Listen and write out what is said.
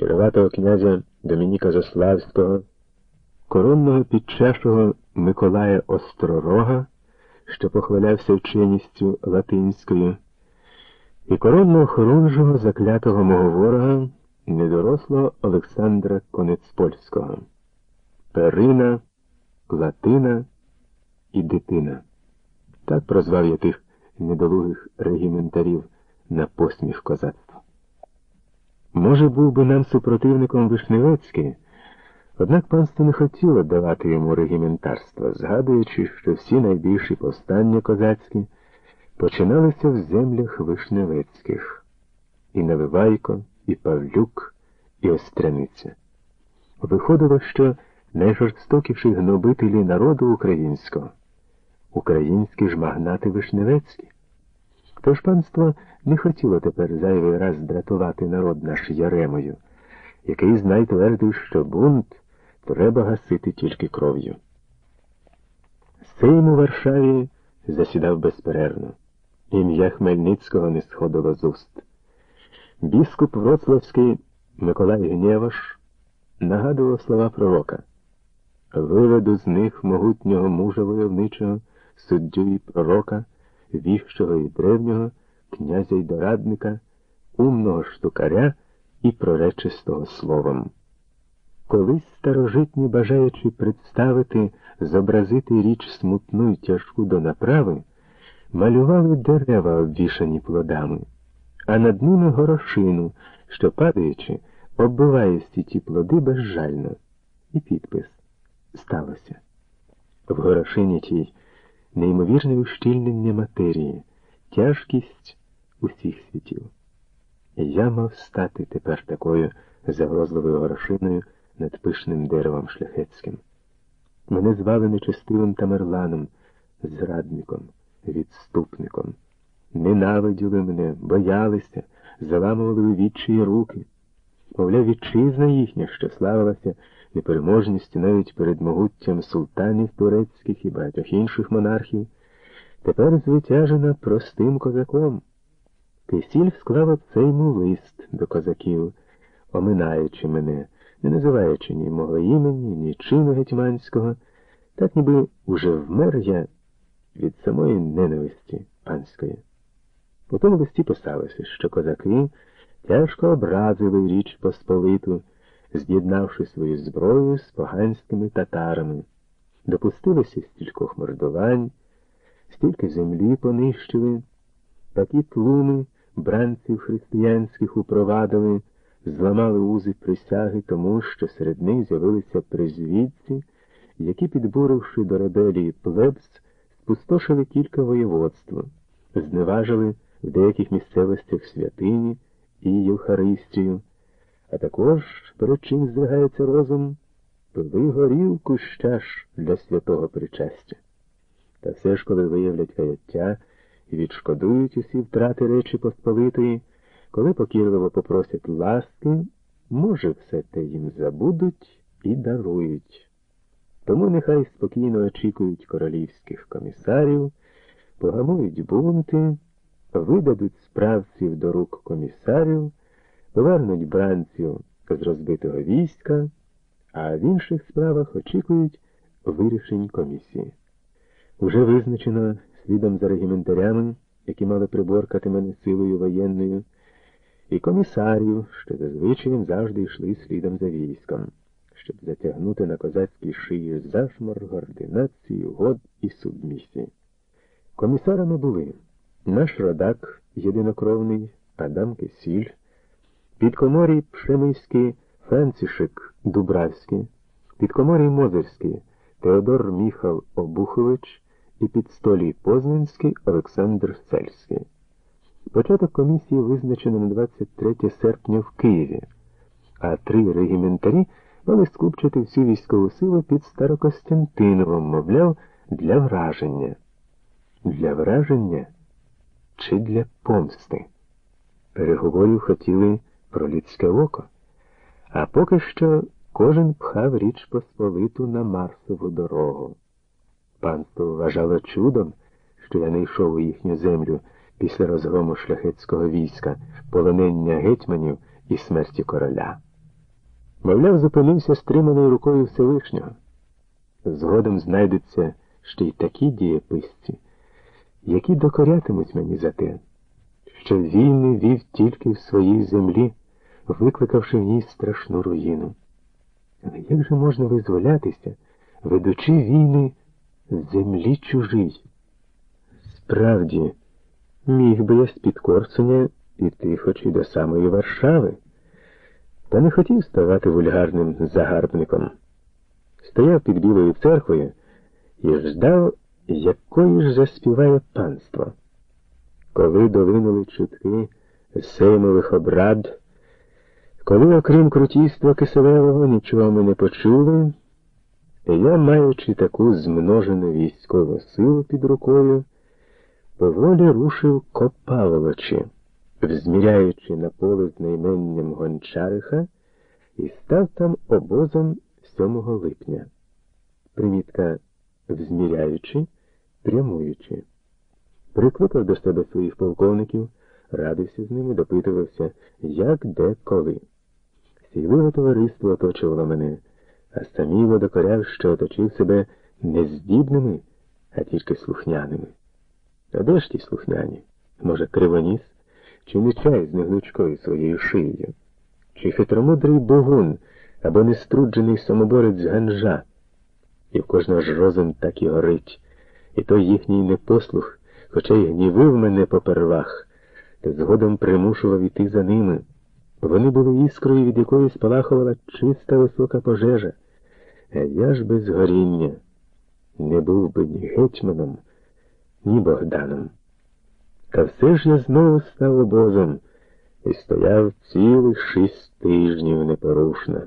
щероватого князя Домініка Заславського, коронного підчешого Миколая Остророга, що похвалявся вченістю латинською, і коронного хорунжого заклятого мого ворога, недорослого Олександра Конецпольського, Перина, Латина і дитина. Так прозвав я тих недолугих регіментарів на посміх козацтва. Може, був би нам супротивником Вишневецький, однак панство не хотіло давати йому регіментарства, згадуючи, що всі найбільші повстання козацькі починалися в землях Вишневецьких і Навивайко, і Павлюк, і Остряниця. Виходило, що найжорстокіші гнобителі народу українського українські ж магнати Вишневецькі. Тож панство не хотіло тепер зайвий раз дратувати народ наш Яремою, який знай твердив, що бунт треба гасити тільки кров'ю. Сейм у Варшаві засідав безперервно. Ім'я Хмельницького не сходило з уст. Біскуп Вроцлавський Миколай Гнєваш нагадував слова пророка Виведу з них могутнього мужа войовничого, суддю і пророка, віщого і древнього, князя й дорадника, умного штукаря і проречистого словом. Колись старожитні, бажаючи представити, зобразити річ смутну й тяжку до направи, малювали дерева, обвішані плодами, а над ними горошину, що, падаючи, оббиває всі ті плоди безжально. І підпис сталося. В горошині тій неймовірне ущільнення матерії, тяжкість усіх світів. Я мав стати тепер такою загрозливою горошиною над пишним деревом шляхетським. Мене звали нечестивим Тамерланом, зрадником, відступником. Ненавиділи мене, боялися, заламували у відчиї руки. Мовляв, вітчизна їхня, що славилася непереможністю навіть перед могуттям султанів турецьких і багатьох інших монархів, тепер звитяжена простим козаком. Кисіль склав оцейму лист до козаків, оминаючи мене, не називаючи ні мого імені, ні чину гетьманського, так ніби уже вмер я від самої ненависті панської. У тому листі писалося, що козаки тяжко образили річ Посполиту, з'єднавши свою зброю з поганськими татарами, допустилися стількох мордувань, стільки землі понищили, такі тлуми бранців християнських упровадили, зламали узи присяги тому, що серед них з'явилися призвідці, які, підбуривши до ребелії плебс, спустошили кілька воєводств, зневажили в деяких місцевостях святині і Євхаристію, а також, перед чим здригається розум, пили горілку щаш для святого причастя. Та все ж, коли виявлять каяття і відшкодують усі втрати Речі Посполитої, коли покірливо попросять ласки, може, все те їм забудуть і дарують. Тому нехай спокійно очікують королівських комісарів, погамують бунти, видадуть справців до рук комісарів, повернуть бранців з розбитого війська, а в інших справах очікують вирішень комісії. Уже визначено слідом за регіментарями, які мали приборкати мене силою воєнною, і комісарів, що зазвичаєм завжди йшли слідом за військом, щоб затягнути на козацькій шиї зашмор, координацію, год і субмісії. Комісарами були наш родак, єдинокровний Адам Кисіль, підкоморій Пшемиський Францішек Дубравський, підкоморій Мозерський Теодор Міхал Обухович і підстолій Познанський Олександр Сельський. Початок комісії визначено на 23 серпня в Києві, а три регіментарі мали скупчити всю військову силу під Старокостянтиновом, мовляв, для враження. Для враження чи для помсти. Переговорів хотіли про людське око, а поки що кожен пхав річ Посполиту на Марсову дорогу. Панство вважало чудом, що я не йшов у їхню землю після розгрому шляхетського війська, полонення гетьманів і смерті короля. Мовляв, зупинився стриманою рукою Всевишнього. Згодом знайдуться ще й такі дієписці, які докорятимуть мені за те, що війни вів тільки в своїй землі, викликавши в ній страшну руїну. Але як же можна визволятися, ведучи війни з землі чужій? Справді, міг би я з-під Корсуня піти хоч і до самої Варшави, та не хотів ставати вульгарним загарбником. Стояв під Білою церквою і ждав, якої ж заспіває панство. Коли долинули чутки сеймових обрад, коли, окрім крутійства Киселевого, нічого ми не почули, я, маючи таку змножену військову силу під рукою, поволі рушив Копаловичі, взміряючи на поле з найменням Гончариха, і став там обозом 7 липня. Примітка взміряючи, прямуючи. Прикликав до себе своїх полковників, радився з ними, допитувався, як, де, коли. Сійливе товариство оточувало мене, а саміло докоряв, що оточив себе не здібними, а тільки слухняними. А де ж ті слухняні? Може, кривоніс? Чи не чай з негнучкою своєю шиєю? Чи хитромудрий богун або неструджений самоборець ганжа? І в кожного ж розум так і горить, і той їхній непослух, хоча й гнівив мене попервах, та згодом примушував іти за ними. Вони були іскрою, від якої спалахувала чиста висока пожежа, а я ж без горіння не був би ні гетьманом, ні Богданом. Та все ж я знову став обозом і стояв цілих шість тижнів непорушно.